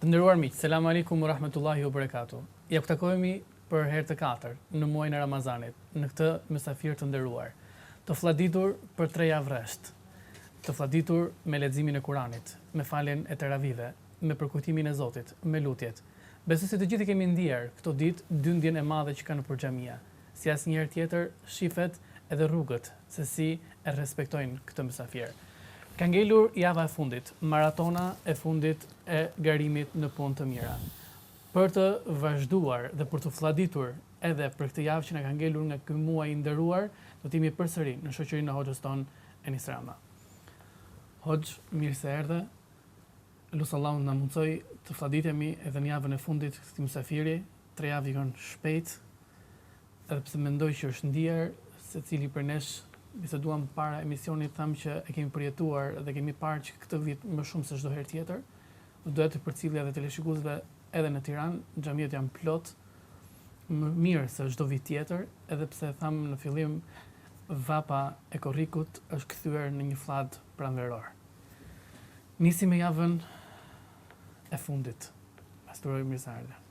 Të nderuar miq, Selam Alejkum u Rahmetullahi u Berekatu. Ja ku takohemi për herë të katërt në muajin e Ramazanit, në këtë mesafir të nderuar. Të flladitur për tre javë rresht. Të flladitur me leximin e Kuranit, me faljen e Teravive, me përkujtimin e Zotit, me lutjet. Besoj se të gjithë e kemi ndier këto ditë dyndjen e madhe që ka nëpër xhamia. Si asnjëherë tjetër, shifet edhe rrugët se si e respektojnë këtë mysafir. Ka ngelur java e fundit, maratona e fundit e garimit në punë të mira. Për të vazhduar dhe për t'u flladitur edhe për këtë javë që na ka ngelur nga ky muaj i nderuar, do të jemi përsëri në shoqërinë e hoxhës tonë Enis Rama. Hoxhë, mirë se erdhe. Lus Allahun të na mundësojë të flladitemi edhe në javën e fundit të këtij mysafiri, Tre javë ikën shpejt, edhe pse mendoj që është ndier, secili prej nesh siç biseduam para emisionit thamë që e kemi përjetuar dhe kemi parë që këtë vit më shumë se çdo herë tjetër, dhe doja të përcillja edhe teleshikuesve edhe në Tiranë xhamiet janë plot më mirë se çdo vit tjetër, edhe pse thamë në fillim vapa e korrikut është kthyer në një fllad pranveror. Nisim me javën e fundit. Pas të uroj mirëseardhjen.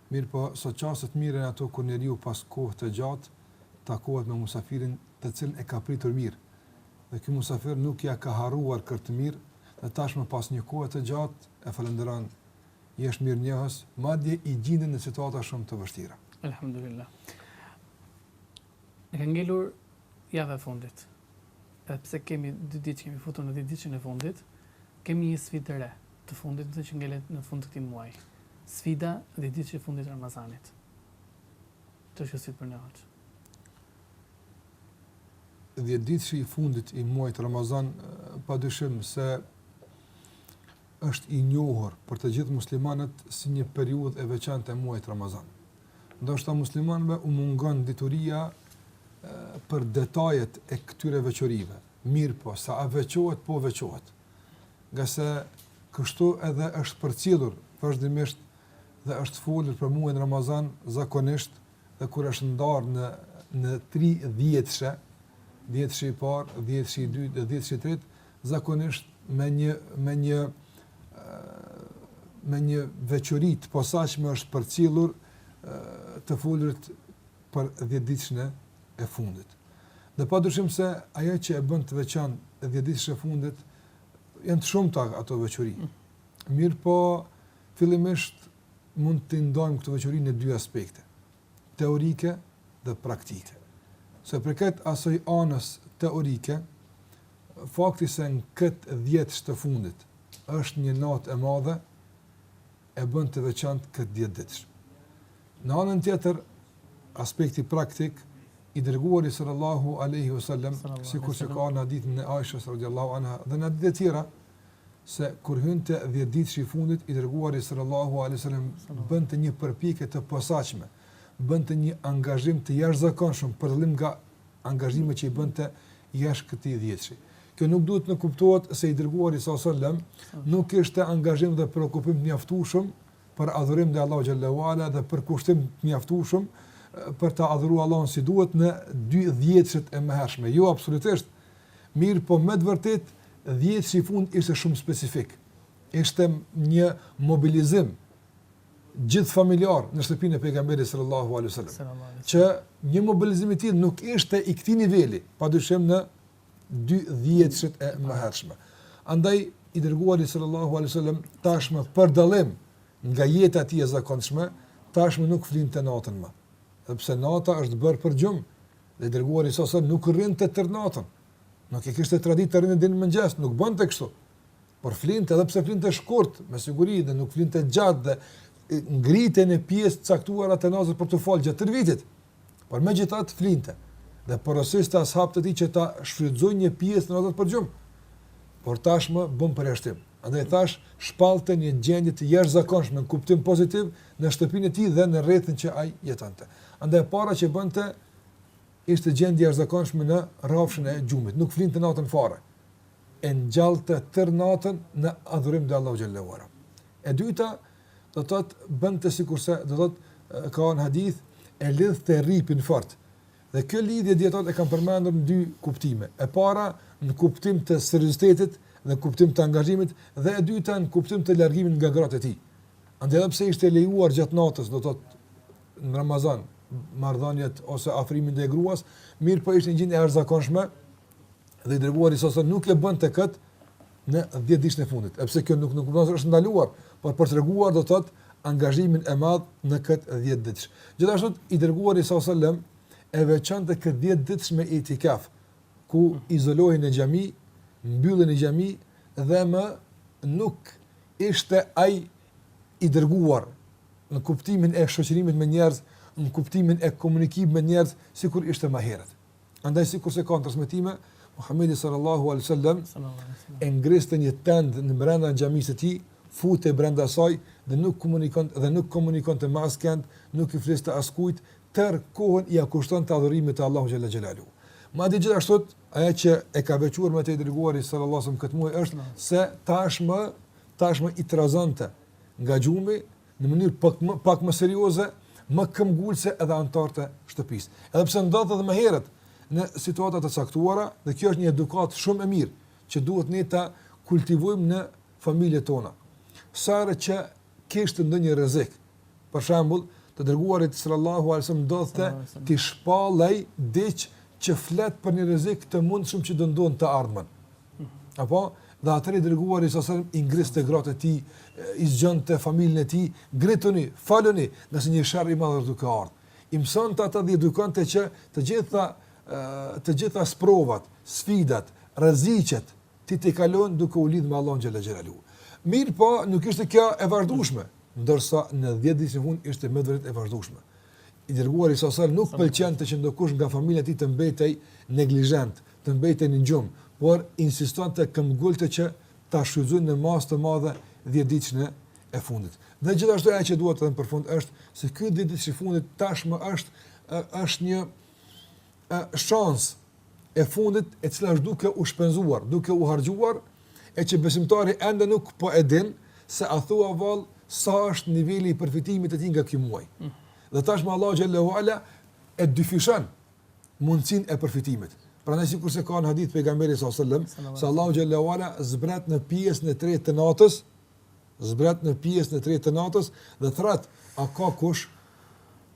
Mirëpo, sa çaste të mira janë ato kur njeriu pas kohë të gjatë takohet me musafirin të cilin e ka pritur mirë dhe ky musafir nuk ia ka harruar këtë të mirë dhe tashmë pas një kohe të gjatë e falënderon, i është mirënjohës, madje i gjindet në situata shumë të vështira. Elhamdulilah. Na ka ngelur java e fundit. Edhe pse kemi dy ditë që kemi futur në dhjetëditëshin e fundit, kemi një sfidë të re, të fundit do të thoja që ngelet në fund të këtij muaji. Sfida, dhjetëditëshi i fundit të Ramazanit. Kjo është sfidë për ne hoxhë. Dhjetëditëshi i fundit i muajit Ramazan padyshim se është i njohur për të gjithë muslimanët si një periudhë e veçantë e muajit Ramazan. Ndoshta muslimanëve u mungon dituria për detajet e këtyre veçorive. Mirëpo, sa a veçohet, po veçohet. Ngase kështu edhe është përcjellur vazhdimisht dhe është folur për muajin Ramazan zakonisht dhe kur është ndarë në, në tri dhjetëshe, dhjetëshi i parë, dhjetëshi i dytë dhe dhjetëshi i tretë, zakonisht me një me një me një veçori të posaçme është përcjellur të folurit për dhjetëditëshin e fundit. Dhe padyshim se ajo që e bën të veçantë dhjetëditëshin e fundit janë të shumta ato veçori. Mirëpo fillimisht mund t'i ndajmë këto veçori në dy aspekte, teorike dhe praktike. Sa i përket asaj anës teorike, Fakti se në këtë dhjetësh të fundit është një natë e madhe e bën të veçantë këtë dhjetëditësh. Në anën tjetër, aspekti praktik, i dërguari sallallahu alaihi wasallam, sikurse ka në hadithin e Aishës radhiyallahu anha dhe në hadithe të tjera, se kur hynte dhjetëditëshi i fundit, i dërguari sallallahu alaihi wasallam bënte një përpjekje të posaçme, bënte një angazhim të jashtëzakonshëm për dallim nga angazhimet që i bënte jashtë këtij dhjetëshi. Kjo nuk duhet të nënkuptohet se i dërguari sa sallam nuk kishte angazhim dhe preokupim të mjaftueshëm për adhurim ndaj Allahu xhallahu ala dhe përkushtim të mjaftueshëm për të adhuruar Allahun si duhet në dy dhjetëshit e mëhershme. Jo absolutisht. Mirëpo me të vërtet dhjetëshi i fundit ishte shumë specifik. Ishte një mobilizim gjithëfamiljar në shtëpinë e pejgamberit sallallahu alaihi wasallam. Që një mobilizim i tillë nuk ishte i këtij niveli, padyshim në dy dhjetëshit e mëhershme. Andaj i dërguari sallallahu alaihi wasallam tashmë për dallim nga jeta e tij e zakonshme, tashmë nuk flinte natën më. Sepse nata është bërë për gjumë, dhe i dërguari sallallahu alaihi wasallam nuk rrinte tërë natën. Nuk e kishte traditë të rrinte deri në mëngjes, nuk bënte kështu. por flinte edhe pse flinte shkurt, me siguri dhe nuk flinte gjatë dhe ngritej në pjesë të caktuara të natës për të fal gjatë tërë vitit. Por megjithatë flinte dhe porosiste ashabët e tij që ta shfrytëzojnë një pjesë të natës për gjumë. Por tashmë bën përjashtim. Andaj thashë, shpallte një gjendje të jashtëzakonshme në kuptim pozitiv në shtëpinë e tij dhe në rrethin që ai jetonte. Andaj e para që bënte ishte gjendje e jashtëzakonshme në rrafshin e gjumit, nuk flinte natën fare. e ngjallte tërë natën në adhurim ndaj Allahut xhallahu ala. E dyta, do të thotë bënte sikurse do të thotë ka një hadith e lidhte rripin fort. Dhe kjo lidhje dijetarët e kanë përmendur në dy kuptime. E para në kuptim të seriozitetit dhe kuptim të angazhimit dhe e dyta në kuptim të largimit nga gratë e tij. Andaj edhe pse ishte lejuar gjatë natës, do të thotë në Ramazan, marrëdhëniet ose afrimi ndaj gruas, mirëpo ishte një gjendje e jashtëzakonshme, Dhe i dërguari sa sallam nuk e bënte kët në 10 ditëshin e fundit. Edhe pse kjo nuk nuk do të thotë është e ndaluar, por për treguar do të thotë angazhimin e madh në kët 10 ditësh. Gjithashtu i dërguari sa sallam e veçonte kët 10 ditësh me itikaf, ku izolohej në xhami, mbyllej në xhami dhe më nuk ishte ai i dërguar në kuptimin e shoqërimit me njerëz, në kuptimin e komunikimit me njerëz sikur ishte më herët. Andaj sikur se ka në transmetime, Muhamedi sallallahu alaihi wasallam e ngrinte një tendë në brenda xhamisë së tij, futej brenda saj dhe nuk komunikon dhe nuk komunikonte me askënd, nuk i fliste askujt, tërë kohën ia kushtonte adhurimit të Allahu xhalla xhelalu. Madje gjithashtu ajo që e ka veçuar me të i dërguari sallallahu alaihi wasallam këtë muaj është se tashmë tashmë i trazonte nga gjumi në mënyrë pak më pak më serioze, më këmbëngulëse edhe anëtarët e shtëpisë. Edhe pse ndodhte edhe më herët në situata të caktuara, dhe kjo është një edukatë shumë e mirë që duhet ne ta kultivojmë në familjet tona. Sa herë që kishte ndonjë rrezik, për shembull, të dërguarit sallallahu alaihi wasallam ndodhte t'i shpallej diç që flet për një rrezik të mundshëm që do ndodhte në të ardhmen. Apo, dhe atëherë i dërguari s.a.s. i ngrinte gratë e tij, i zgjonte familjen e tij, Ngrituni, faluni, ngase një sherr i madh është duke ardhur. I mësonte ata dhe i edukonte që të gjitha të gjitha sprovat, sfidat, rreziqet ti t'i kalojnë duke u lidhur me Allahun xhalla xhelalu. Mirëpo, nuk ishte kjo e vazhdueshme, ndërsa në dhjetë ditët e fundit ishte me të vërtetë e vazhdueshme. I dërguari s.a.s. nuk pëlqente që ndokush nga familja e tij të mbetej neglizhent, të mbetej në gjumë, por insistonte këmbëngulte që ta shfrytëzojnë në masë të madhe dhjetëditëshin e fundit. Dhe gjithashtu ajo që dua të them për fund është se ky dhjetëditësh i fundit tashmë është është një shans e fundit e cila është duke u shpenzuar, duke u harxhuar, e që besimtari ende nuk po e din, se a thua vallë, sa është niveli i përfitimit të tij nga ky muaj. Mm. Dhe tashmë Allah xhel-le ue ala e dyfishon mundësinë e përfitimit. Pra nëse sikur se ka në hadith pejgamberi s.a.s. se Allah xhel-le ue ala zbret në pjesën e tretë të natës, zbret në pjesën e tretë të natës dhe thërret, a ka kush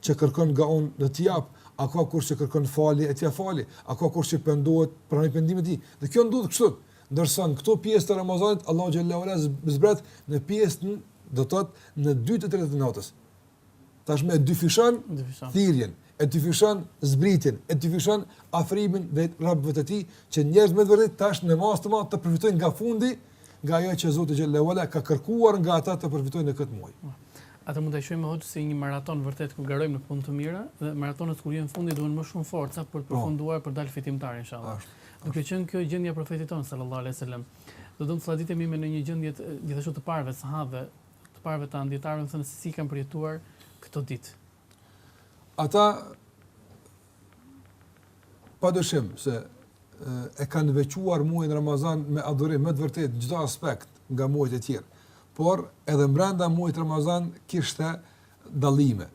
që kërkon nga unë e t'i jap, a ka kush që kërkon falje e t'ia fal, a ka kush që pendohet, pranoj pendimin e tij. Dhe kjo ndodh kështu, ndërsa në këto pjesë të Ramazanit Allahu xhel-le ue ala zbret në pjesën, do të thotë në dy të tretat e natës. Tashmë e dyfishon thirrjen, e dyfishon zbritjen, e dyfishon afrimin drejt robëve të tij, që njerëzit me të vërtetë tash në masë të madhe të përfitojnë nga fundi, nga ajo që Zoti xhel-le ue ala ka kërkuar nga ata të përfitojnë në këtë muaj. Atë mund ta quajmë hoxhë si një maraton vërtet ku garojmë në punë të mira dhe maratonat kur janë në fund duan më shumë forca për të, po, përfunduar për të dalë fitimtar inshallah. Duke qenë kjo gjendja e profetit tonë sallallahu alaihi wasallam, do të fladitemi me ndonjë gjendje gjithashtu të të parëve sahabëve Të parëve tanë, dijetarëve me thënë se si kanë përjetuar këto ditë. Ata, pa dyshim, se e kanë veçuar muajin Ramazan me adhurim, me të vërtet, çdo aspekt nga muajt e tjerë. Por, edhe mbrenda muajt Ramazan, kishte dallime.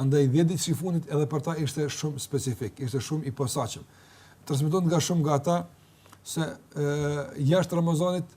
Andaj, dhjetëditëshi fundit edhe për ta ishte shumë specifik, ishte shumë i posaçëm. Transmetohet nga shumë nga ta, se e, jashtë Ramazanit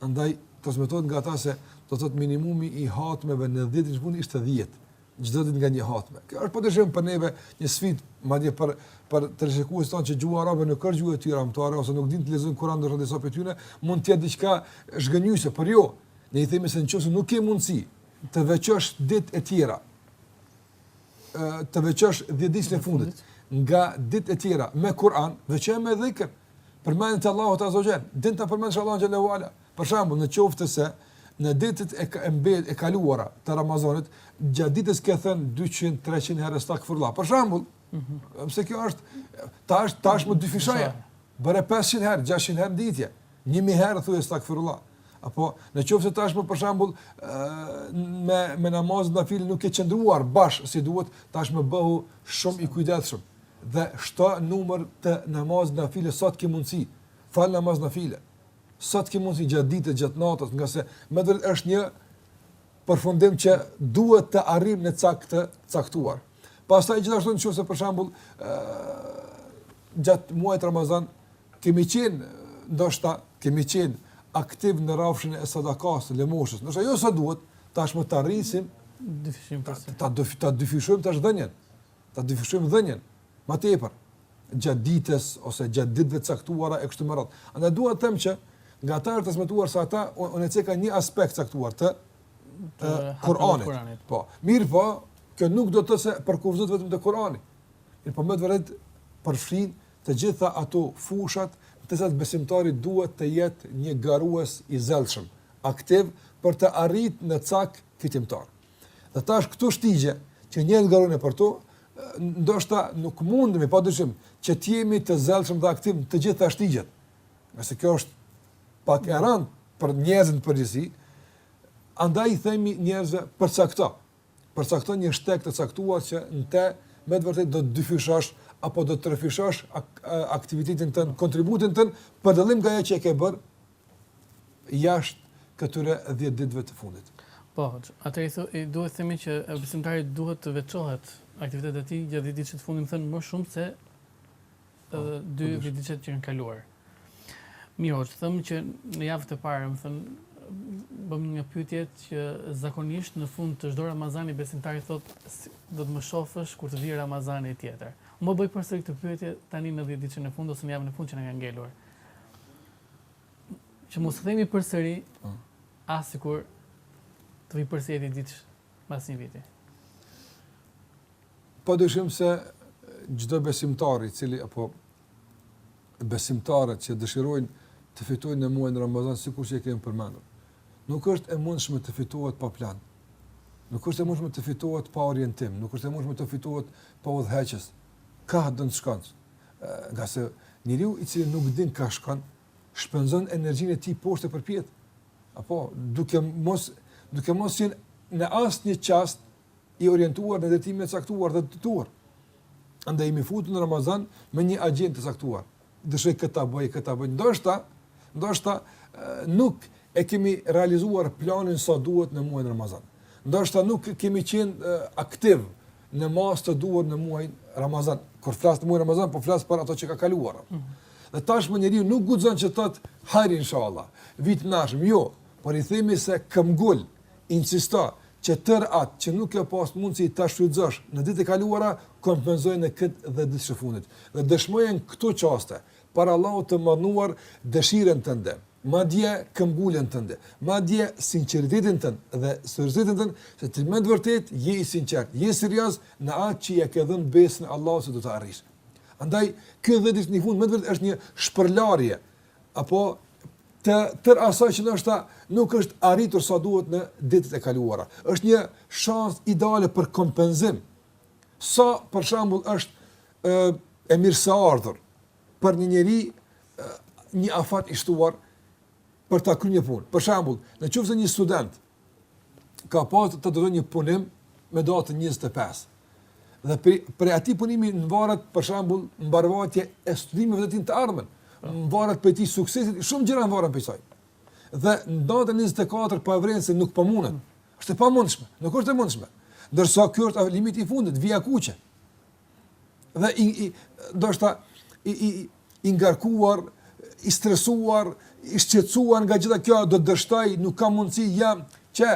Andaj, transmetohet nga ta se do të thotë minimumi i hatmeve në 10 ditëshin fundit ishte 10, çdo ditë nga një hatme. Kjo është për të shumë për neve një sfidë, madje për, për të rishikuar se tonë që gjuha arabe nuk është gjuhë e tyre amtare, ose nuk din të lexojnë Kuran dhe rëndisa për tyne, mund tjetë diçka zhgënjyese, por jo, ne i themi se në qoftë se nuk ke mundësi të veçosh dit e tjera, të veçosh 10 ditët e fundit nga ditë e tjera me Kur'an, veçoje me dhikr. Përmende Allahun azze ve xhel. Din ta përmendësh Allahun xhele ue ala. Për shembull, në qoftë se në ditët e e, mbet, e kaluara të Ramazanit, gjatë ditës ke thën 200, 300 herë astaghfirullah. Për shembull, mm -hmm. pse kjo është tash tashmë dyfishoje. Bëre 500 herë, 600 herë ditje. Një mijë herë thuaj estagfirullah. Apo në qoftë se tashmë për shembull me me namazet nafile nuk ke qëndruar bash si duhet, tashmë bëhu shumë i kujdesshëm dhe shto numër të namazit nafile sa të ke mundësi. Fal namaz nafile. Sa të ke mundësi gjatë ditës, gjatë natës, ngase me thënë është një përfundim që duhet të arrijmë në cak të caktuar. Pastaj gjithashtu në qoftë se për shembull gjatë muajit Ramazan Kemi qenë, ndoshta, kemi qenë aktiv në rrafshin e sadakasë, lëmoshës, ndoshta jo sa duhet, tashmë ta rrisim, ta, ta dyfishojmë tash dhënien, ta dyfishojmë dhënien, ma tepër, gjatë ditës, ose gjatë ditëve të caktuara, e kështu me radhë. Andaj duhet të them që, nga ta është transmetuar se ata, unë e ceka një aspekt të caktuar të, të, të Kuranit. Kuranit. Po, mirëpo, kjo nuk do të thotë se përkufizohet vetëm te Kurani. Mirëpo, me të vërtetë përfshin të gjitha ato fushat në të cilat besimtari duhet të jetë një garues i zellshëm, aktiv për të arritë në cak fitimtar. Dhe tash këto shtigje që njerëzit garojnë për to, ndoshta nuk mundemi padyshim që të jemi të zellshëm dhe aktiv në të gjitha shtigjet. Ngase kjo është pak e rëndë për njerëzit në përgjithësi, andaj i themi njerëzve përcakto. përcakto një shteg të caktuar që në te me të vërtetë do të dyfishosh apo do të trefishosh aktivitetin tënd, kontributin tënd për dallim nga ajo që e ke bër jashtë këtyre 10 ditëve të fundit. Po, atëherë duhet të themi që besimtari duhet të veçojë aktivitetet e tij gjatë 10 ditëve të fundit me thënë më shumë se edhe dy vitet që kanë kaluar. Mirë, e thamë që në javën e parë, me thënë, bëmë një pyetje që zakonisht në fund të çdo Ramazani besimtari thot do të më shofësh kur të vijë Ramazani tjetër. Më bëj përsëri këtë pyetje tani në 10 ditën e fundit ose në javën e fundit që na kanë ngelur. Që mos të themi përsëri, po. ah sikur të vi përsëri ditë Mbas një viti. Padyshim se çdo besimtar i cili apo besimtarët që dëshirojnë të fitojnë në muajin Ramazan sikurqë e kemi përmendur. Nuk është e mundshme të fitohet pa plan. Nuk është e mundshme të fitohet pa orientim, nuk është e mundshme të fitohet pa udhëheqës. Kah do të shkon. Ngase njeriu i cili nuk din kah shkon, shpenzon energjinë e tij poshtë e përpjet. Apo, duke mos, duke mos qenë në asnjë çast i orientuar në drejtimin e caktuar dhe të duhur. Andaj jemi futur në Ramazan me një agjendë të caktuar. Dëshiroj këtë ta bëj, këtë ta bëj. Ndoshta, ndoshta nuk e kemi realizuar planin sa duhet në muajin Ramazan. Ndoshta nuk kemi qenë aktiv në masë të duhur në muajin Ramazan. Kur flas te muaji Ramazan, po flas për ato që ka kaluar. Mm -hmm. Dhe tashmë njeriu nuk guxon që thot hajr inshallah, vitin e ardhshëm, jo, por i themi se këmbëngul, insisto që tërë atë që nuk ke pas mundësi ta shfrytëzosh në ditët e kaluara, kompenzoje në këtë dhjetëditësh të fundit. Dhe dëshmoje në këto çaste. para Allahut të Madhëruar dëshirën tënde, madje këmbënguljen tënde, madje sinqeritetin tënd dhe seriozitetin tënd se ti me të vërtetë je i sinqertë, je serioz në atë që ia ke dhënë besën Allahut se do ta arrish. Andaj ky dhjetëditësh në fund me të vërtetë është një shpërlarje apo të tërë asaj që ndoshta nuk është arritur sa duhet në ditët e kaluara. Është një shans ideale për kompenzim. Sa për shembull është e mirëseardhur për një njeri një afat i shtuar për ta kryer një punë. Për shembull, në qoftë se një student ka pasur të dorëzojë një punim me datën 25. Dhe për, prej atij punimi i varet, për shembull, mbarëvajtja e studimeve të tij në të ardhmen, po. i varet prej tij suksesi, shumë gjëra i varen prej saj. Dhe në datën 24 po e vëren se nuk po mundet, po është e pamundshme, nuk është e mundshme. Ndërsa kjo është limiti i fundit, vija e kuqe. dhe i i ndoshta i i i ngarkuar, i stresuar, i shqetësuar nga gjithë kjo do të dështoj, nuk ka mundësi ja që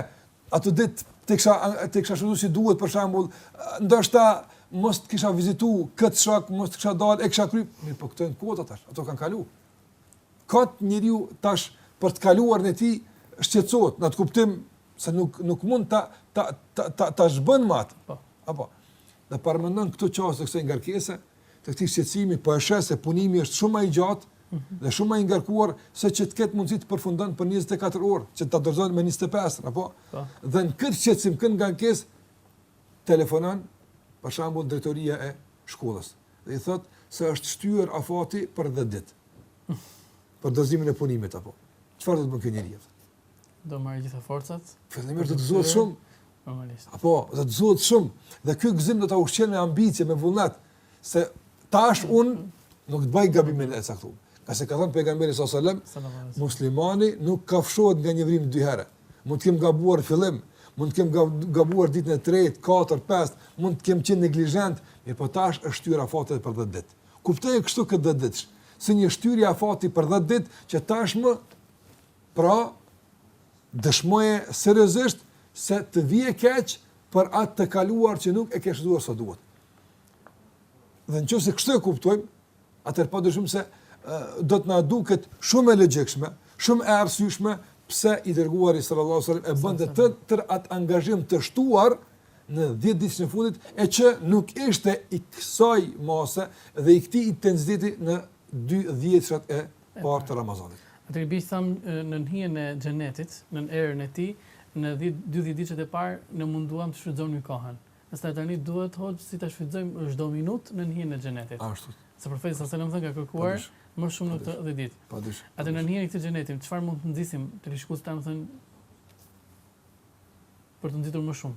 ato ditë t'i kisha t'i kisha shfrytëzu si duhet për shembull, ndoshta mos të kisha vizitu këtë shok, mos të kisha dalë, e kisha kry, mirëpo këto janë kot tash, ato kanë kalu. Kot njeriu tash për të kaluarën e tij shqetësohet, në atë kuptim se nuk nuk mund ta ta ta ta, ta zhbën më atë. Po. Apo. Dhe paramendo në këto çaste të kësaj ngarkese, të këtij shqetësimi, po e sheh se punimi është shumë më i gjatë dhe shumë më i ngarkuar se që të ketë mundësi të përfundon për 24 orë, që të dorëzohet me 25, apo? Po. Dhe në këtë shqetësim, në këtë ngarkesë telefonon për shembull drejtoria e shkollës dhe i thotë se është shtyrë afati për 10 ditë. Për dorëzimin e punimit apo. Çfarë do të bëjë ky njeri? Do marrë të gjitha forcat. Fillimisht do të gëzohet shumë Apo, do të gëzohet shumë, dhe ky gëzim do ta ushqen me ambicie, me vullnet, se tash unë nuk do të bëj gabimin e caktuar. Ka se ka thënë pejgamberi s.a.s. Muslimani nuk kafshohet nga një vrimë dy herë. Mund të kemë gabuar në fillim, mund të kemë gabuar ditën e tretë, katër, pesë, mund të kemë qenë neglizhent, mirëpo tash është shtyrë afati për 10 ditë. Kuptoje kështu këtë 10 ditësh, si një shtyrje afati për 10 ditë që tashmë pra Dëshmoje seriozisht se të vjen keq për atë të kaluar që nuk e ke shfrytëzuar sa duhet. Dhe në qoftë se kështu e kuptojmë, atëherë pa dyshim se do të na duket shumë e logjikshme, shumë e arsyeshme pse i dërguari sallallahu alajhi wasallam e bën të tërë atë angazhim të shtuar në 10 ditëshin e fundit e që nuk ishte i kësaj mase dhe i këtij intensiteti në 2 dhjetëshat e parë të Ramazanit. Atëherë i bie të themi nën hijen e Xhenetit, nën erën e tij, në dhjetë, dy dhjetë ditët e parë ne u munduam të shfrytëzojmë kohën. Pastaj tani duhet hoxhë si ta shfrytëzojmë çdo minutë nën hijen e Xhenetit. Ashtu. Se Profeti s.a.s. domethënë ka kërkuar më shumë në këtë dhjetë ditë. Pa dyshim. Atëherë nën hijen e këtij Xheneti, çfarë mund të nxisim te shikuesit tanë domethënë për të nxitur më shumë?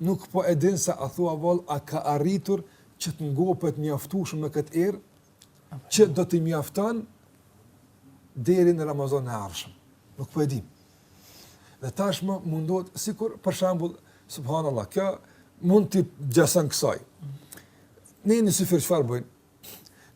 Nuk po e din se a thua vallë a ka arritur që të ngopet mjaftueshëm me këtë erë që do t'i mjafton deri në Ramazanin e ardhshëm. Nuk po e dimë. Dhe tashmë mundohet sikur për shembull subhanallah kjo mund t'i gjason kësaj. Ne në syfyr çfarë bëjmë?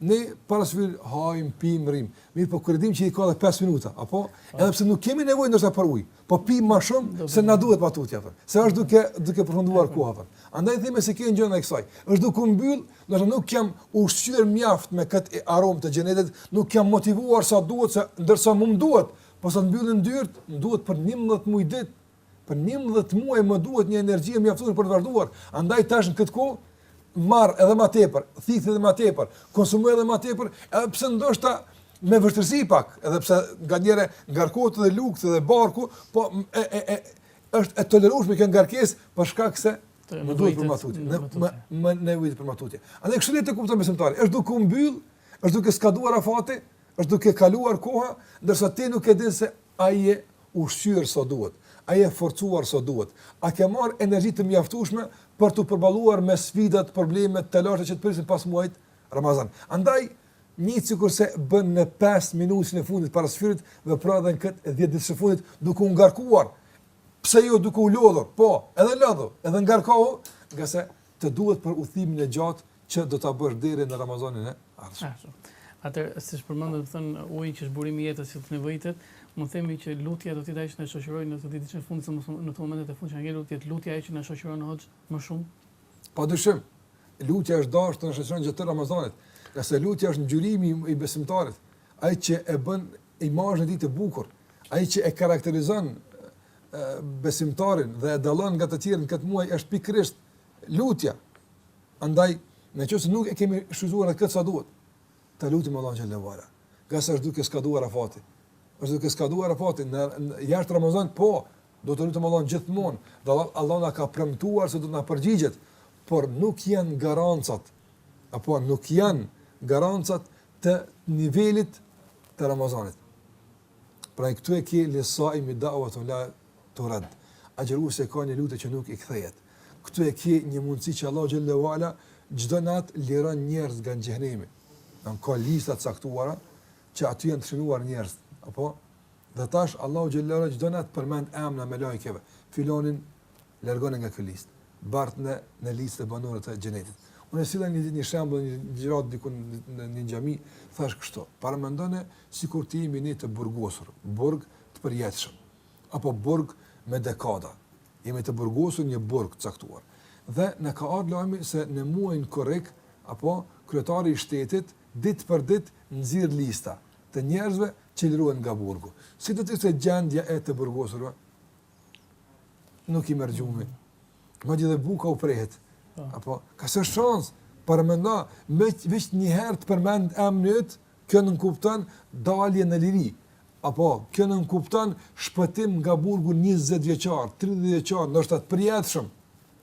Ne para syfyrit hajm, pim, rrim. Mirëpo kur e dimë që i ka edhe 5 minuta, apo? Edhe pse nuk kemi nevojë ndoshta për ujë, po pim më shumë se na duhet për ma tutje atë. Se është duke duke përfunduar koha atë. Andaj themi se kjo gjason kësaj. Është duke u mbyll, ndoshta nuk jam ushqyer mjaft me këtë aromë të xhenetit, nuk jam motivuar sa duhet se ndërsa mua më duhet, posa të mbyllen dyert, më duhet për 11 muaj ditë Për njëmbëdhjetë muaj më duhet një energji e mjaftueshme për të vazhduar, andaj tash në këtë kohë marr edhe më tepër, thith edhe më tepër, konsumoj edhe më tepër, edhe pse ndoshta me vështirësi pak, edhe pse nganjëherë ngarkohet edhe lukthi dhe barku, po e e e është e tolerueshme kjo ngarkesë për shkak se më duhet për ma tutje, më më nevojitet për ma tutje. Andaj kështu le ta kuptojë besimtari, është duke u mbyll, është duke skaduar afati, është duke kaluar koha, ndërsa ti nuk e din se A je ushqyer sa duhet? A je forcuar sa duhet? A ke marrë energji të mjaftueshme për t'u përballuar me sfidat, problemet, telashet që të prisin pas muajit Ramazan? Andaj, njëjtë sikurse bën në pesëminutëshin e fundit para syfyrit, vepro edhe në këtë dhjetëditësh të fundit duke u ngarkuar, pse jo duke u lodhur, po, edhe lodhu, edhe ngarkohu, ngase të duhet për udhëtimin e gjatë që do ta bësh deri në Ramazanin e ardhshëm. Ashtu. Atëherë, siç përmendëm, domethënë uji që është burimi i jetës që të nevojitet, mund të themi që lutja do të jetë ajo që na shoqërojë në këto dhjetëditëshin e fundit, sidomos në këto momentet e fundit që na ngelin, lutja, lutja ajo që na shoqëron hoxhë më shumë. Padyshim, lutja është dashur të na shoqëron gjatë Ramazanit, ngase lutja është ngjyrimi i besimtarit, ai që e bën imazhin e tij të bukur, ai që e karakterizon besimtarin dhe e dallon nga të tjerët në këtë muaj është pikërisht lutja. Andaj, në qoftë se nuk e kemi shfrytzuar deri këtu sa duhet, ta lutim Allahun xhelle uala. Ngase është duke skaduar afati. Është duke skaduar afati në, në jashtë Ramazan, po do të lutim Allahun gjithmonë. Do Allah na ka premtuar se do të na përgjigjet, por nuk janë garancat apo nuk janë garancat të nivelit të Ramazanit. Pra këtu e ke lis-saimi da'watun la turad. Agjëruesi ka një lutje që nuk i kthehet. Këtu e ke një mundësi që Allahu xhelle uala çdo natë liron njerëz nga xhehenemi. Domethënë ka lista të caktuara që aty janë të shënuar njerëz, apo dhe tash Allahu xhelle uala çdo natë përmend emra melaikeve, filanin Largoni nga kjo listë. Barteni në listë të banorëve të Xhenetit. Unë sillja një ditë një shembull në ligjëratë diku në një xhami, thashë kështu, paramendoni sikur të jemi ne të burgosur, burg të përjetshëm apo burg me dekada. Jemi të burgosur në një burg të caktuar. Dhe na ka ardhur lajmi se në muajin korrik apo kryetari i shtetit ditë për ditë nxirr lista të njerëzve që liruen nga burgu. Si do të ishte gjendja e të burgosurve? Nuk i merr gjumi. Madje edhe buka u prehet. Po. Apo, ka shansë, përmendja, me veç një herë të përmendet emri yt, kjo nënkupton dalje në liri. Apo, kjo nënkupton shpëtim nga burgu 20 vjeçar, 30 vjeçar, ndoshta të përjetshëm.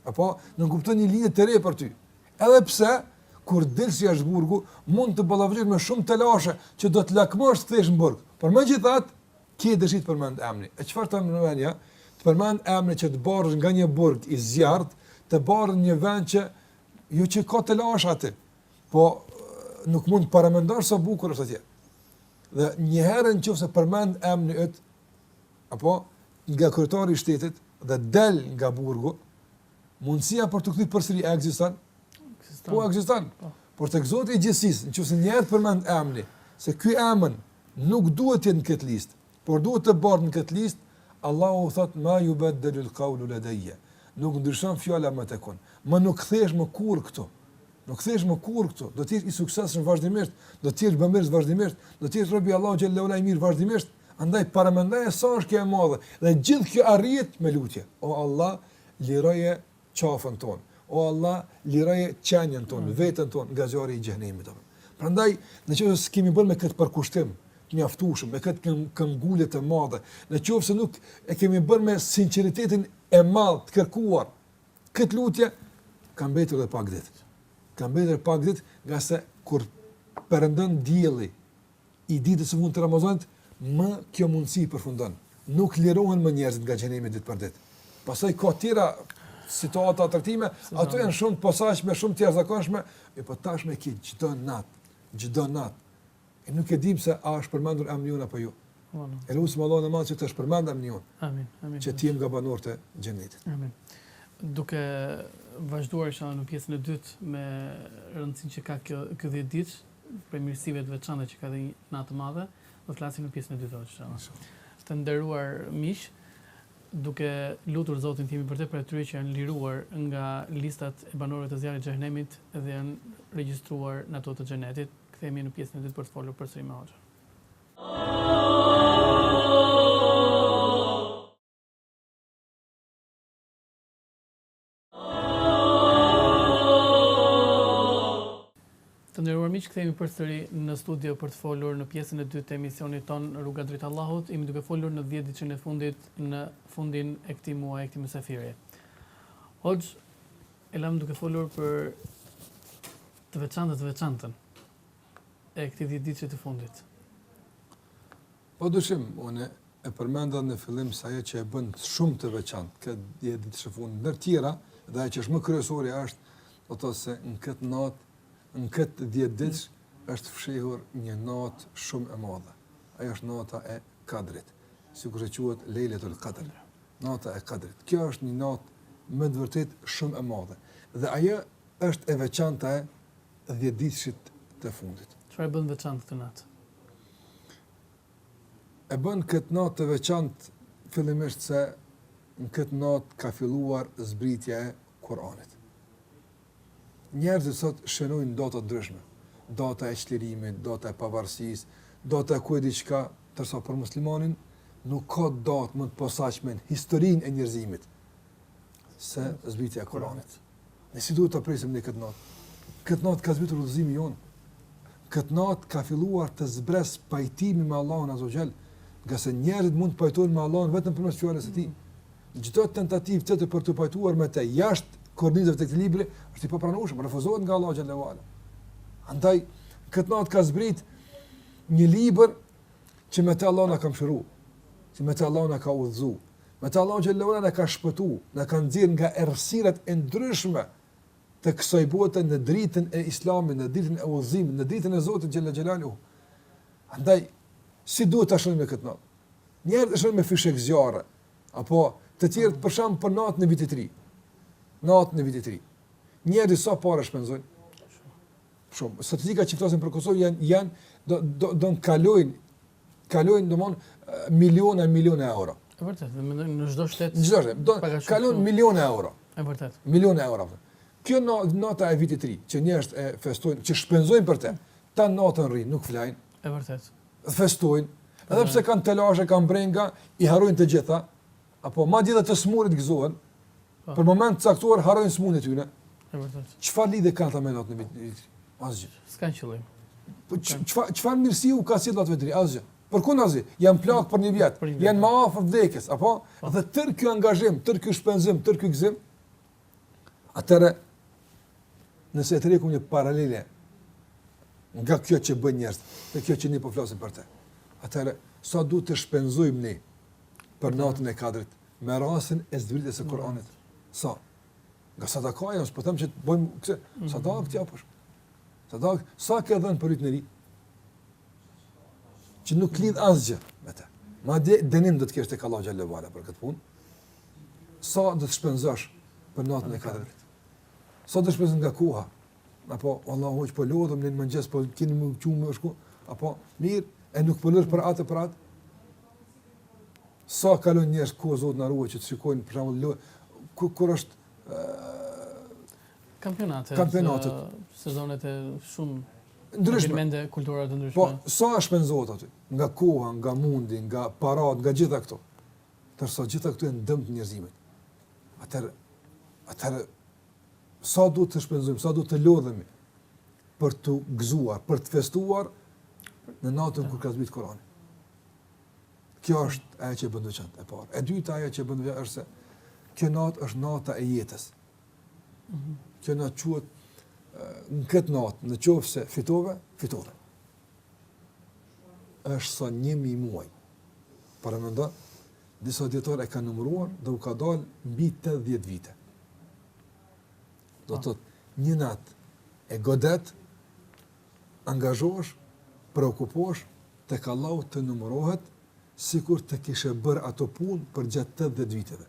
Apo, nënkupton një lindje të re për ty. Edhe pse, kur del ti jashtë burgut, mund të ballafaqohesh me shumë telashe, që do të lakmosht të kthehesh në burg. Por megjithatë, Ke dëshirë të përmendet emri? E çfarë të mendojmë? Të përmendet emri që të bartesh nga një burg i zjarrtë, të bartesh në një vend që jo që s'ka telashe aty, po nuk mund të paramendosh sa bukur është atje. Dhe një herë në qoftë se përmendet emri yt, apo nga kryetari i shtetit dhe del nga burgu, mundësia për t'u kthyer përsëri a ekziston? Po ekziston. Po. Por tek Zoti i gjithësisë, në qoftë se një herë të përmendet emri, se ky emër Nuk duhet të jetë në këtë listë, por duhet të bëhet në këtë listë, Allahu thotë, Ma yubaddalu al-qawlu ladayya, Nuk ndryshon fjala më tek unë. Më nuk kthehesh më kurrë këtu. Nuk kthehesh më kurrë këtu. Do të jesh i suksesshëm vazhdimisht, do të jesh bamirës vazhdimisht, do të jesh rob i Allahut xhelle ue ala i mirë vazhdimisht. Andaj paramendaje sa është kjo e madhe dhe gjithë kjo arrihet me lutje. O Allah, liroje qafën tonë. O Allah, liroje qenien tonë, veten tonë nga zjarri i xhehenemit. Prandaj, nëse s'e kemi bërë me këtë përkushtim të mjaftueshëm, me këtë këmbëngulje të madhe, nëse nuk e kemi bërë me sinqeritetin e madh të kërkuar këtë lutje, kanë mbetur edhe pak ditë. Kanë mbetur edhe pak ditë, ngase kur perëndon dielli, I ditës së fundit të Ramazanit më kjo mundësi përfundon. Nuk lirohen më njerëzit nga xhehenemi ditë për ditë. Pastaj ka tjera situata atraktive, ato janë shumë të posaçme, shumë të jashtëzakonshme, e po s'është më që çdo natë, çdo natë. E nuk e dim se a është përmendur emri jonë apo jo. E lusim Allahun e Madh që të është përmendë emri jonë. Amin. Amin. Që të jemi nga banorët e xhenetit. Amin. Duke vazhduar inshallah në pjesën e dytë me rëndësinë që ka kjo ky 10 ditësh, prej mirësive të veçanta që ka dhe natën e madhe, do të flasim në pjesën e dytë, inshallah. Të nderuar miq, duke lutur Zotin të jemi prej prej atyre që janë liruar nga listat e banorëve të zjarrit të xhehenemit dhe janë regjistruar në ato të xhenetit, kthehemi në pjesën e dytë për të folur përsëri me Hoxhën. Të nderuar miq, kthehemi përsëri në studio për të folur në pjesën e dytë të emisionit tonë Rruga drejt Allahut. Jemi duke folur në 10 ditëshin e fundit në fundin e këtij muaji, këtij mysafiri. Hoxhë, e lamë duke folur për të veçantë të veçantën e këtij 10 ditëshi të fundit. Padyshim, unë e përmenda në fillim se ajo që e bën shumë të veçantë këtë dhjetë ditësh të fundit, ndër tjera, dhe ajo që është më kryesore është, do të se në këtë natë, në këtë dhjetë ditësh, është fshehur një natë shumë e madhe. Ajo është nata e kadrit, sikur që quhet lejlet ul kadr, nata e kadrit. Kjo është një natë me të vërtetë shumë e madhe. Dhe ajo është e veçanta e dhjetë ditëshit të fundit. Çka e bën të veçantë këtë natë? E bën këtë natë të veçantë fillimisht se në këtë natë ka filluar zbritja e Kur'anit. Njerëzit sot shënojnë data të ndryshme, data e çlirimit, data e pavarësisë, data e ku di çka, ndërsa për muslimanin nuk ka datë më të posaçme në historinë e njerëzimit se zbritja e Kur'anit. Dhe si duhet të presim në këtë natë? Këtë natë ka zbritur udhëzimi jonë. Këtë natë ka filluar të zbres pajtimi me Allahun Azze ve Xhel, ngase njerëzit mund të pajtohen me Allahun vetëm përmes fjalës së tij. Çdo tentativë tjetër për t'u pajtuar me te jashtë kornizave të këtij libri, është e papranueshme, refuzohet nga Allahu xhelle ve ala. Andaj, këtë natë ka zbrit një libër që me te Allahu na ka mëshiru, që me te Allahu na ka udhëzu, Me të Allahu xhelle ve ala na ka shpëtu, na ka nxjerr nga errësirat e ndryshme të kësaj bote në dritën e Islamit, në dritën e udhëzimit, në dritën e Zotit xhelle xhelaluhu. Andaj si duhet ta shënojmë këtë natë? Njerëzit e shënojnë me fishekzjarre, apo të tjerët për shembull për natën e vitit të ri. Natën e vitit të ri. Njerëzit sa pare shpenzojnë? Shumë. Statistikat që flasin për Kosovë janë janë do do do të kalojnë kalojnë domethënë miliona miliona euro. E vërtet, dhe mendoj në çdo shtet. Çdo shtet do kalon miliona euro. E vërtet. Miliona euro. Kjo nata e vitit të ri, që njerëzit e festojnë, që shpenzojnë për të. Tanë natën rrinë, nuk flejnë. E vërtet. Festojnë. Edhe pse kanë telashe, kanë brenga, i harrojnë të gjitha. Apo madje edhe të smurit gëzohen, po. për moment të caktuar harrojnë sëmundjen e tyre. E vërtetë. Çfarë lidhje kanë ta me natën e Vitit të Ri? Asgjë. S'kan qëllim. Po çfarë çfarë mirësi u ka sjell nata e Vitit të Ri? Asgjë. Përkundrazi, janë plak për një vit, janë më afër vdekjes, apo? Po. Dhe tërë ky angazhim, tërë ky shpenzim, tërë ky gëzim, Atëherë, nëse e tërheqim një paralele nga kjo që bëjnë njerëzit te kjo që ne po flasim për te, atëherë, sa duhet të shpenzojmë ne për natën e kadrit me rastin e zbritjes së Kuranit? Sa? Nga sadakaja nëse, po them që të bëjmë këse, sadakatë t'i japësh? Sadakatë, sa ke dhënë për Vitin e Ri? Që nuk lidh asgjë me te. Madje dënim do të kesh tek Allahu xhelle ve ala për këtë punë, sa do të shpenzosh për natën e kadrit. Sa do të shpenzosh nga koha? Apo Allahu që po lodhem në mëngjes po kemi me u çu me shku, apo mirë, e nuk po për atë për atë. Sa kalojnë njerëzit kohë Zot na ruaj që të shikojnë për shembull ku kur është kampionate kampionate sezonet e shumë ndryshme mende kultura të ndryshme. Po sa shpenzohet aty? Nga koha, nga mundi, nga paratë, nga gjitha këto. Ndërsa gjitha këto janë në dëm të njerëzimit. Atëherë, atëherë, sa duhet të shpenzojmë, sa duhet të lodhemi për t'u gëzuar, për të festuar në natën kur ka zbrit Kurani. Kjo është ajo që bën veçantë e para. E dyta ajo që bën veçantë është se kjo natë është nata e jetës. Kjo natë quhet në këtë natë, në qoftë se fitove, fitove. është sa një mijë muaj. Paramendo, disa dijetarë e kanë numëruar dhe u ka dalë mbi 80 vite. Do të thotë një natë e godet, angazhosh, preokuposh, tek Allahu të numërohet, sikur të kishe bërë ato punë përgjatë 80 viteve.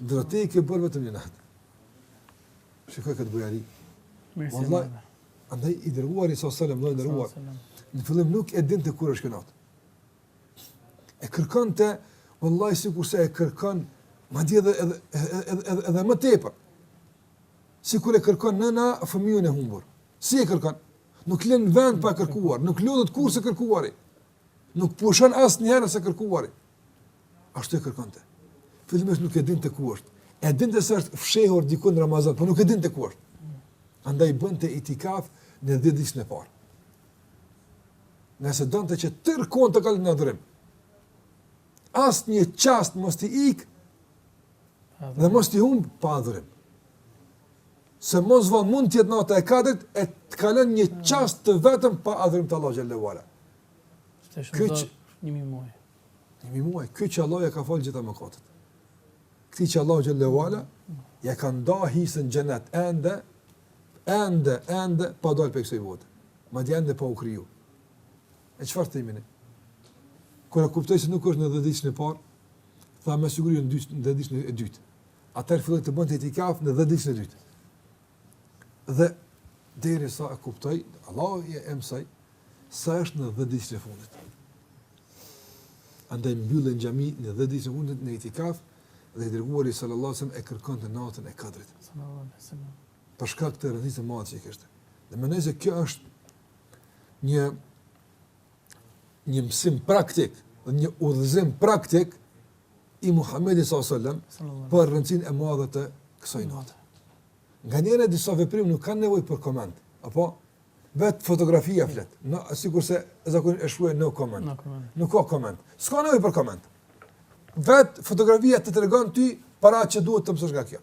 Dhe ti i ke bërë vetëm një natë. Shiko këtë bujari. Mirësi Andaj i dërguari sallallahu alejhi ve selem, i nderuar. Në fillim nuk e dinte kur është kjo natë. E kërkonte vallahi sikurse e kërkon madje edhe edhe edhe edhe, edhe më tepër. Sikur e kërkon nëna fëmijën e humbur. Si e kërkon? Nuk lën vend pa e kërkuar, nuk lodhet kurrë së kërkuari. Nuk pushon asnjëherë së kërkuari. Ashtu e kërkonte. Fillimisht nuk e dinte ku është. E dinte se është fshehur diku në Ramazan, por nuk e dinte ku është. Andaj bënte itikaf në dhjetëditëshin e parë. Ngase donte që tërë kohën ta kalonte në adhurim. Asnjë çast mos t'i ikë dhe mos t'i humbë pa adhurim. se mos vallë mund të jetë nata e Kadrit e të kalojë një çast të vetëm pa adhurim të Allahut xhele ve ala. Ky që një mijë muaj. Një mijë muaj, ky që Allahu ia ka fal gjitha mëkatet. Këtij që Allahu xhele ve ala ia ka nda hisen në xhenet ende ende ende pa dal prej kësaj bote. Madje ende pa u krijuar. E çfarë të themi ne? Kur e kuptoi se nuk është në dhjetëditëshin e parë, tha me siguri në të dytin, në dhjetëditëshin e dytë. Atëherë filloi të bënte itikaf në 10 ditëshin e dytë. Dhe derisa e kuptoi, Allahu e mësoi se është në 10 ditët e fundit. Andaj mbyllej në xhami në 10 ditët e fundit në itikaf dhe i dërguari sallallahu alajhi wasallam e kërkonte natën e Kadrit. Sallallahu alajhi wasallam. Për shkak të rëndësisë së madhe që kishte. Dhe mendoj se kjo është një një mësim praktik dhe një udhëzim praktik i Muhammedit s.a.s. për rëndësinë e madhe të kësaj nate. Nganjëherë disa veprime nuk kanë nevojë për koment, apo vetë fotografia flet, në, sikurse zakonisht e shkruajnë no koment, nuk ka koment, s'ka nevojë për koment, vetë fotografia të tregon ty pra çka duhet të mësosh nga kjo.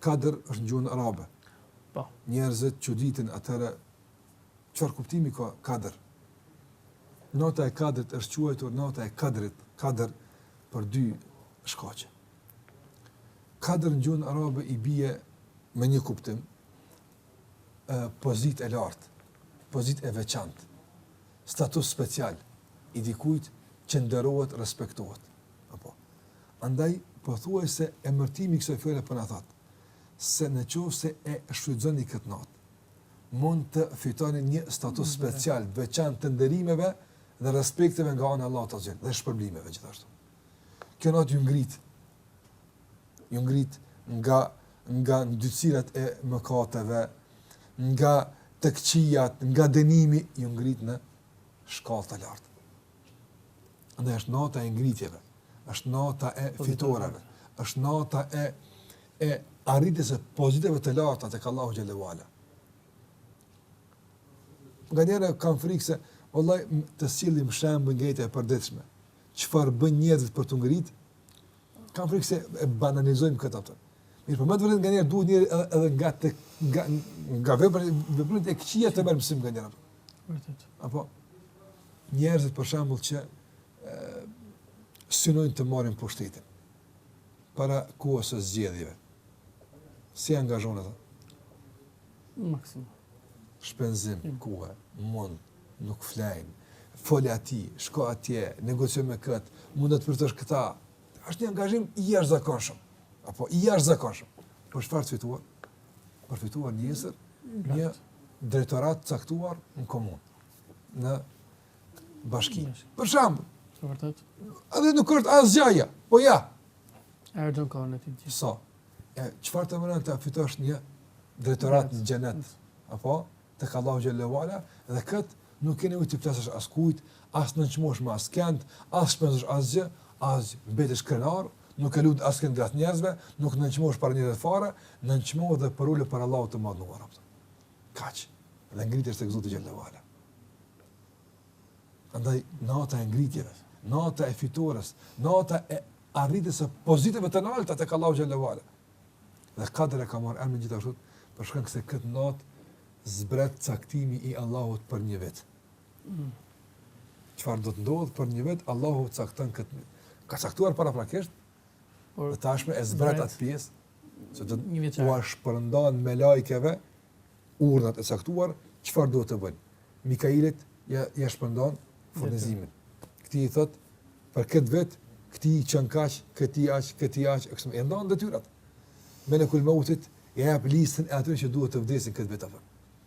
Qadr është në gjuhën arabe. Po. Njerëzit çuditen atëherë çfarë kuptimi ka Qadr. Nata e Qadrit është quajtur nata e Qadrit, Qadr për dy shkaqe. Qadr në gjuhën arabe i bie me një kuptim pozitë e lartë, pozitë e veçantë, status special i dikujt që nderohet, respektohet. Apo. Andaj, pothuaj se emërtimi i kësaj fjale po na thotë, se në qoftë se e shfrytëzoni këtë natë, mund të fitoni një status special, të veçantë të nderimeve dhe respekteve nga ana e Allahut Azze ue Xhel dhe shpërblimeve gjithashtu. Kjo natë ju ngrit, ju ngrit nga nga ndytësirat e mëkateve, nga të këqijat, nga dënimi, ju ngrit në shkallë të lartë. Andaj është nata e ngritjeve, është nata e fitoreve, është nata e e arritjes së pozitave të larta tek Allahu xhelle ue ala. Nganjëherë kam frikë se vallahi të sillim shembuj nga jeta e përditshme. Çfarë bëjnë njerëzit për t'u ngrit? Kam frikë se e banalizojmë këtë natë. Mirëpo me të vërtetë nganjëherë duhet njeriu edhe nga të nga nga veprat e këqija të marrë mësim nganjëherë. Vërtet. Apo Njerëzit për shembull që synojnë të marrin pushtetin para kohës së zgjedhjeve. Si angazhohen ata? Maksimum. Shpenzim, mm. kohë, mund, nuk flejnë, fol aty, shko atje, negocio me këtë, mund t'i përfitosh këta. Është një angazhim i jashtëzakonshëm, apo i jashtëzakonshëm. Për çfarë të fituar? Për të fituar një zyrë, një drejtorat të caktuar në komunë. në bashki. Për shembull, të vërtet. Edhe nuk është asgjë ajo. Po ja. Erdhi nga Allahu nata e Kadrit. Sa? E çfarë domethënë ta fitosh një drejtorat në xhenet? Apo tek Allahu xhelle ue ala dhe këtu nuk ke nevojë t'i flasësh askujt, as nënçmohesh me askënd, as shpenzosh asgjë, as mbetesh krenar, nuk e lut askënd nga njerëzve, nuk nënçmohesh para njerëzve fare, nënçmohesh dhe përulesh para Allahut të madhëruar. Kaq. Dhe ngritesh tek Zoti xhelle ue ala. Andaj nata e ngritjeve, nata e fitores, nata e arritjes së pozitave të larta tek Allahu xhelle ue ala. Dhe kadër e ka marrë emrin gjithashtu për shkak se këtë natë zbret caktimi i Allahut për një vit. Çfarë do të ndodhë për një vit, Allahu cakton këtë. Ka caktuar paraprakisht Dhe tashmë e zbret atë pjesë, se ua shpërndan melaikeve urdhrat e caktuar, çfarë duhet të bëjnë? Mikailit ia shpërndan furnizimin. Këtij i thot, për këtë vit, këtij i çon kaq, këtij aq, këtij aq, e kështu i ndan detyrat. Melekul Meutit ia jap listën e atyre që duhet të vdesin këtë vit, afër.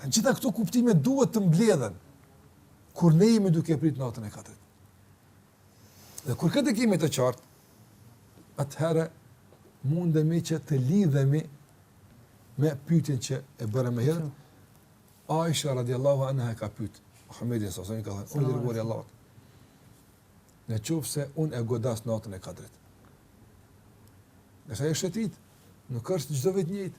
Të gjitha këto kuptime duhet të mbledhen kur ne jemi duke prit natën e Kadrit. Dhe kur këtë kemi të qartë, atëherë mundemi që të lidhemi me pyetjen që e bëra më herët. Aisha radiallahu anha ka pyet Muhammedin sallallahu alejhi ve selem i ka thënë, "O i dërguari i Allahut." Në qoftë se unë e godas natën e Kadrit. Se siç e dini, nuk është çdo vit njëjtë.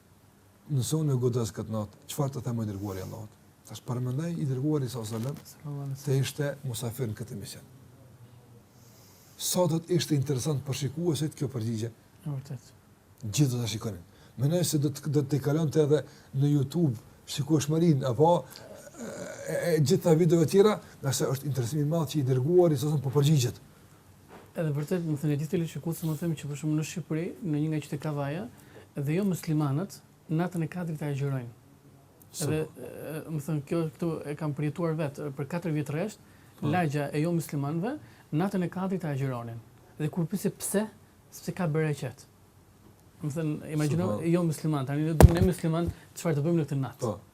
Nëse unë e godas këtë natë, çfarë të them o i dërguari i Allahut? Tash paramendo i dërguari alejhi selam të ishte musafir në këtë emision. Sa do të ishte interesant për shikuesit kjo përgjigje? Vërtet. Të gjithë do ta shikonin. Mendoj se do të do të kalonte edhe në YouTube shikueshmërin apo e, e, të gjitha videove tjera, se është interesimi i madh që i dërguari alejhi selam po përgjigjet. Edhe vërtet, domethënë nga gjithë këta teleshikues mund të themi që për shembull në Shqipëri, në një nga qytetet Kavaja, edhe jo muslimanët, natën e Kadrit e agjërojnë. Edhe, domethënë kjo këtu e kam përjetuar vetë, për katër vjet rresht, po. lagja e jo muslimanëve, natën e Kadrit e agjëronin. Dhe kur i pyesje pse, sepse ka bereqet. Domethënë, imagjino jo musliman, tani ne duam ne musliman çfarë të bëjmë në këtë natë. Po.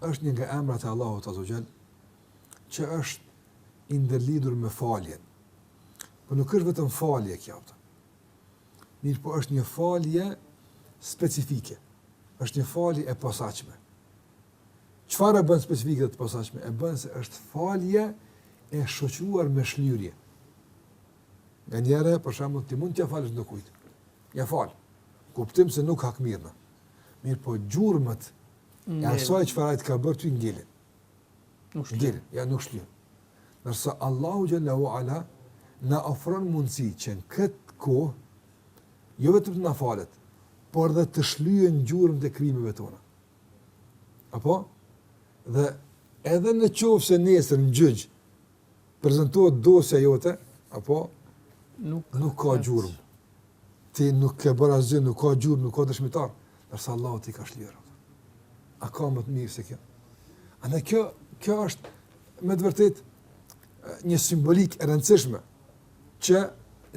është një nga emrat e Allahut Azza wa Jall, që është i ndërlidhur me faljen. Po nuk është vetëm falje kjo. Mirëpo është një falje specifike. Është një falje e posaçme. Çfarë e bën specifike të posaçme? E bën se është falje e shoqëruar me shlyrje. Nga njëra, për shembull, ti mund t'ia falësh ndokujt. Ia fal. Në kuptim se nuk hakmerresh. Mirëpo gjurmët e asaj çfarë ai të ka bërë ty ngelin. Nuk shlyhen. Ngelin, nuk shlyhen. Ndërsa Allahu xhelle ve ala na ofron mundësi që në këtë kohë jo vetëm të na i falë, por dhe të shlyhen gjurmët e krimeve tona. Apo? Dhe edhe në qoftë se nesër në gjyq, prezantohet dosja jote, apo nuk nuk ka gjurmë. Ti nuk ke bërë asgjë, nuk ka gjurmë, nuk ka dëshmitar, ndërsa Allahu t'i ka shlyer. A ka më të mirë se kjo? Andaj kjo kjo është me të vërtet një simbolikë e rëndësishme që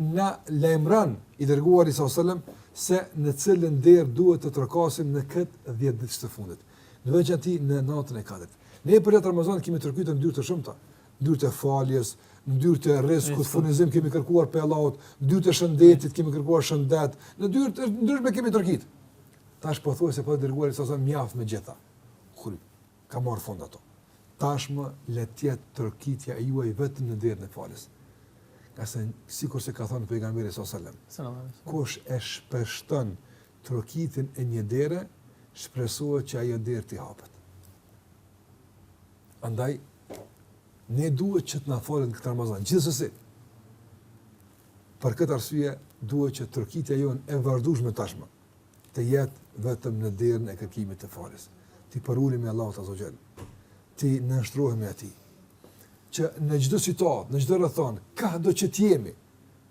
na lajmëron i dërguari alejhi selam se në cilën derë duhet të trokasim në këtë 10 ditësh të fundit. Në veçanti në natën e Kadrit. Ne përgjatë Ramazanit kemi trokit në dyer të shumta, në dyer të faljes, në dyer të rrizkut, furnizim kemi kërkuar prej Allahut, në dyer të shëndetit kemi kërkuar shëndet, në dyer të ndryshme kemi trokit. Tash pothuajse po thotë i dërguari alejhi selam mjaft me të gjitha. Kul, kanë marrë fund ato. Tashmë le të jetë trokitja e juaj vetëm në derën e faljes. Ngase, sikurse ka thënë pejgamberi alejhi selam, kush e shpeshton troket në një derë, shpresohet që ajo derë t'i hapet. Andaj, ne duhet që të na falen këtë Ramazan, gjithsesi. Për këtë arsye, duhet që trokitja jonë e vazhdushme tashmë, të jetë vetëm në derën e kërkimit të faljes. T'i përulemi Allahut azze ue xhel, t'i nënshtrohemi atij, që në çdo situatë, në çdo rrethanë, kado që t'jemi,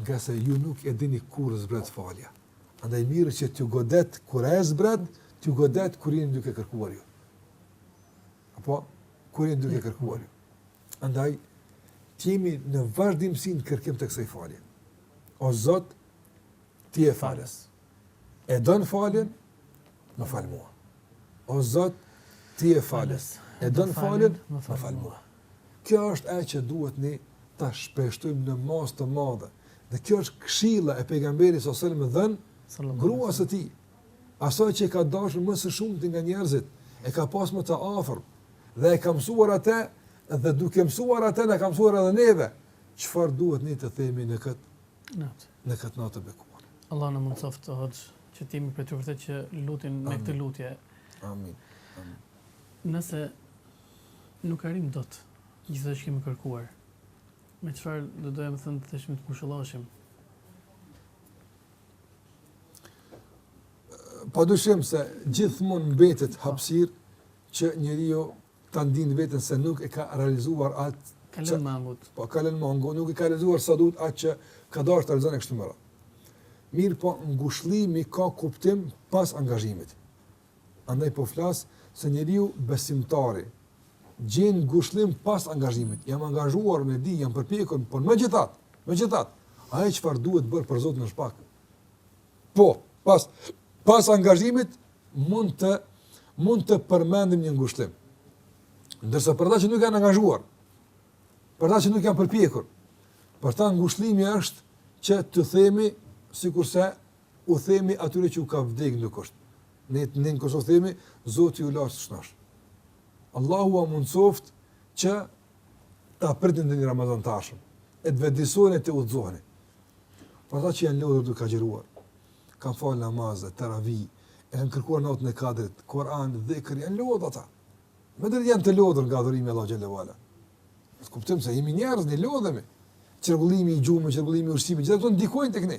Ngase ju nuk e dini kur zbret falja. Andaj mirë që t'ju godet kur ajo zbret, t'ju godet kur jeni duke kërkuar ju. Apo, kur jeni duke kërkuar ju. Andaj, t'jemi në vazhdimësi në kërkim të kësaj falje. O Zot, ti je falës. E don faljen, Më fal mua. O Zot, ti je falës. E don faljen? Më fal mua. Kjo është ajo që duhet ne ta shpeshtojmë në masë të madhe. Dhe kjo është këshilla e pejgamberit alejhi selam e dhënë gruas së tij. Asaj që ka dashur më së shumti nga njerëzit, e ka pas më të afër dhe e ka mësuar atë dhe duke mësuar atë na ka mësuar edhe neve çfarë duhet ne të themi në këtë natë. Në këtë natë të bekuar. Allahu na mundësoftë të hoxh Që të jemi prej atyre që luten me këtë lutje. Amin. Nëse nuk arrijmë dot gjithë atë që kemi kërkuar, me çfarë do, domethënë, të dëshironim të ngushëlloheshim? Pa dyshim se gjithmonë mbetet hapësirë që njeriu ta ndiejë veten se nuk e ka realizuar atë ka lënë mangut. Po ka lënë mangut, nuk e ka realizuar sa duhet atë që ka dashur të realizojë kështu me radhë. Mirëpo ngushëllimi ka kuptim pas angazhimit. Andaj po flas se njeriu besimtari gjen ngushëllim pas angazhimit. Jam angazhuar me di, jam përpjekur, por megjithatë, megjithatë, ajo çfarë duhet bërë për Zotin është pak. Po, pas pas angazhimit mund të mund të përmendim një ngushëllim. Ndërsa për ata që nuk janë angazhuar, për ata që nuk janë përpjekur, për ta ngushëllimi është që t'u themi sikurse u themi atyre që u ka vdek dikush. Ne kur vdes dikush u themi Zoti ju lashtë shnosh. Allahu jua mundësoftë që ta pritni edhe një Ramazan të ardhshëm, e të vetëdijsoheni e të udhëzoheni. Për ata që janë lodhur duke agjëruar, kanë fal namaze, teravi, e kanë kërkuar natën e kadrit, Kur'an, dhikr, janë lodhur ata. Madje janë të lodhur nga adhurimi i Allahut xhelle ue ala. Në kuptim se jemi njerëz, lodhemi. Çrregullimi i gjumit, çrregullimi i ushqimit, gjitha këto ndikojnë tek ne.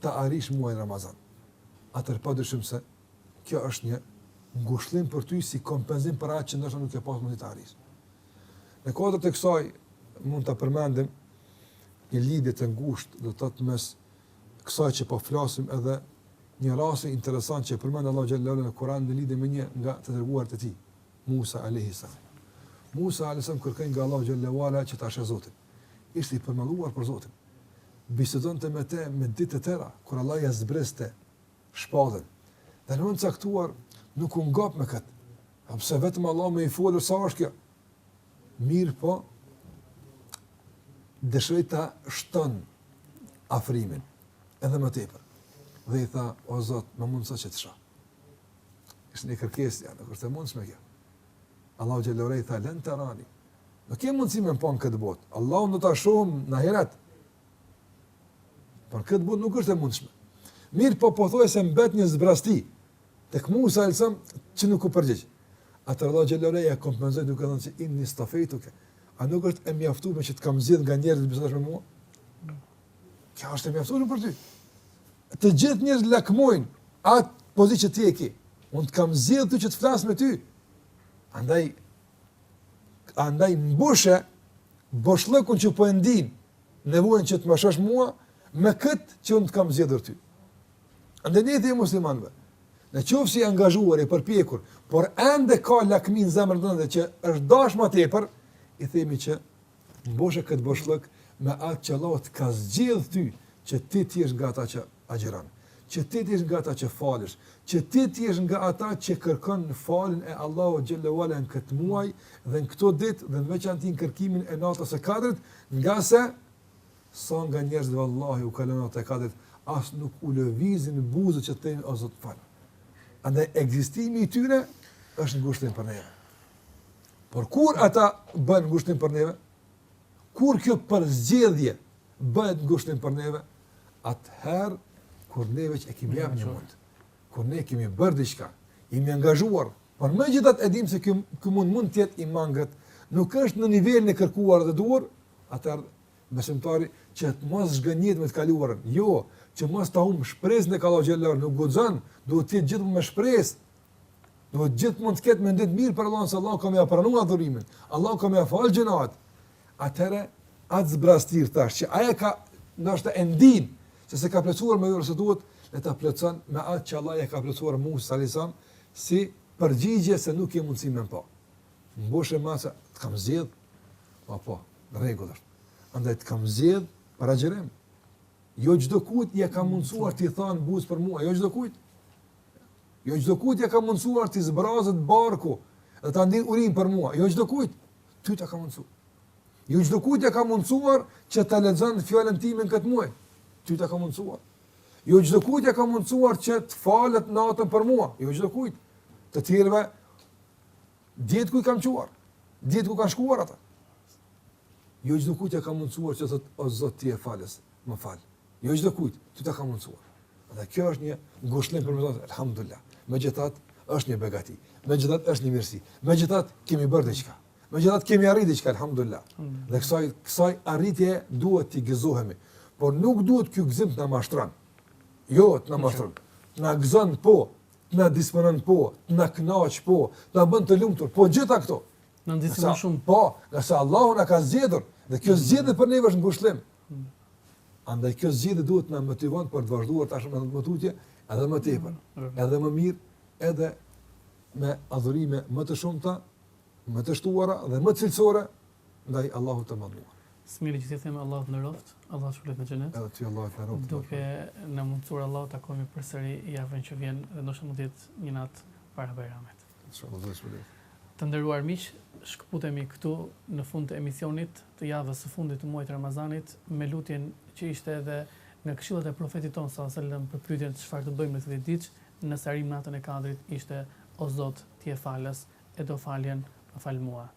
ta arrish muajin Ramazan. Atëherë padyshim se kjo është një ngushëllim për ty si kompenzim për atë që ndoshta nuk ke pasur mundësi ta arrish. Në kuadër të kësaj mund ta përmendim një lidhje të ngushtë do të thotë mes kësaj që po flasim edhe një rasti interesant që përmend Allahu xhallahu ala në Kur'an në lidhje me një nga të dërguar të tij, Musa alayhis salam. Musa alayhis salam kërkoi nga Allahu xhallahu ala që ta shë Zotin. ishte i përmalluar për Zotin. Bisedonte me të me ditë të tëra, kur Allahu ia zbriste shpalljen. Dhe në moment caktuar, nuk u ngop me këtë. A pse vetëm Allahu me i folë, sa është kjo? Mirëpo, dëshiroi ta shton afrimin, edhe më tepër. Dhe i tha, o Zot, më mundëso që të shoh. Ishte një kërkesë, ja, nuk është e mundshme kjo. Allahu xhalla uala i tha len terani. Nuk ke mundësi me më pa në këtë botë. Allahu do ta shohim në ahiret. Por këtë botë nuk është e mundshme. Mirëpo pothuaj se mbet një zbrazëti tek Musa alayhis salam që nuk u përgjigj. Atëherë Allahu xhalla uala e kompenzoi duke thënë që inni stafejtuke. A nuk është e mjaftueshme që të kam zgjedh nga njerëzit të bisedosh me mua? Kjo është e mjaftueshme për ty. Të gjithë njerëzit lakmojnë atë pozitë që ti e ke. Unë të kam zgjedhur ty që të flas me ty. Andaj andaj mbushe boshllëkun që po e ndin nevojën që të më shosh mua me këtë që unë të kam zgjedhur ty. Andaj edhe ti musliman, në qoftë se je angazhuar e përpjekur, por ende ka lakmin zemra jote që është dashur më tepër, i themi që Mbushe këtë boshllëk me atë që Allahu të ka zgjedhë ty që ti të jesh nga ata që agjërojnë, që ti të jesh nga ata që falesh, që ti të jesh nga ata që kërkon faljen e Allahut xhalla uala në këtë muaj dhe në këto ditë dhe në veçanti në kërkimin e natës së Kadrit, ngase sa nga njerëzit vallahi u kalon nata e Kadrit, as nuk u lëvizin buzët që të thonë o Zot fal. Andaj ekzistimi i tyre është ngushëllim për ne. Por kur ata bëhen ngushëllim për neve, kur kjo përzgjedhje bëhet ngushëllim për neve, atëherë kur ne veç e kemi dhënë një mund, kur ne kemi bërë diçka, jemi angazhuar, por megjithatë e dimë se ky, ky mund mund të jetë i mangët, nuk është në nivelin e kërkuar dhe duhur, atëherë besimtari që të mos zhgënjehet me të kaluarën, jo, që mos ta humb shpresën te Allahu xhalla uala, nuk guxon, duhet të jetë gjithnjë me shpresë, Duhet gjithë mund të ketë me ndit mirë për Allahun se Allahu t'ka pranuar adhurimin. Allahu t'ka fal gjynahet. Atëherë atë zbrazëtirë tash që ai ka ndoshta e ndin se s'e ka plotësuar siç duhet, le ta plotëson me atë që Allahu e ka plotësuar Musa alejhi selam si përgjigje se nuk e mundsi më pa. Musa Musa të kam zgjedh. Po po, rregull është. Andaj të kam zgjedh para tjerëve. Jo çdo kujt ia kam mundsuar t'i than buzët për mua, jo çdo kujt. Jo çdokujt ja kam mundësuar t'i zbrazet barku dhe ta ndinë urinë për mua. Jo çdokujt. Ty ta kam mundësuar. Jo çdokujt ja kam mundësuar që të lexon fjalën time në këtë muaj. Ty ta kam mundësuar. Jo çdokujt ja kam mundësuar që të falet natën për mua. Jo çdokujt. Të tjerëve dihet ku i kam çuar. Dihet ku kanë shkuar ata. Jo çdokujt ja kam mundësuar që të thotë o Zot ti je falës. Më fal. Jo çdo kujt, ty ta kam mundësuar. Dhe kjo është një ngushëllim për me thënë, elhamdulilah. Megjithatë, është një begati. Megjithatë, është një mirësi. Megjithatë, kemi bërë diçka. Megjithatë, kemi arrit diçka, elhamdulilah. Mm. Dhe kësaj, kësaj arritje duhet t'i gëzohemi. Por nuk duhet ky gëzim të na mashtron. Jo, të na mashtron. Të na gëzon po, të na disponon po, të na knaq po, të na bën të lumtur, po gjitha këto. Na nxit shumë. Po, nëse Allahu na ka zgjedhur, dhe kjo mm. zgjedhje për neve është ngushëllim. Andaj kjo zgjedhje duhet të na motivon për të vazhduar tash me më tutje, edhe më tepër, edhe më mirë, edhe me adhurime më të shumta, më të shtuara dhe më cilësore ndaj Allahut të Madhëruar. S'mbeti veç të them Allahu të nderoft, Allahu t'shpërbleftë me xhenet. Edhe ti Allahu të nderoft. Duke na mundsuar Allahu të takojmë përsëri javën që vjen, ndoshta mund të jetë një natë para Bajramit. Të nderuar miq, shkëputemi këtu në fund të emisionit të javës së fundit të muajit të Ramazanit me lutjen që ishte edhe nga këshillat e Profetit tonë sallallahu alejhi ve sellem për pyetjen çfarë të bëjmë në këto ditë nëse arrijmë natën e Kadrit ishte, O Zot, ti je Falës, e do faljen, më fal mua.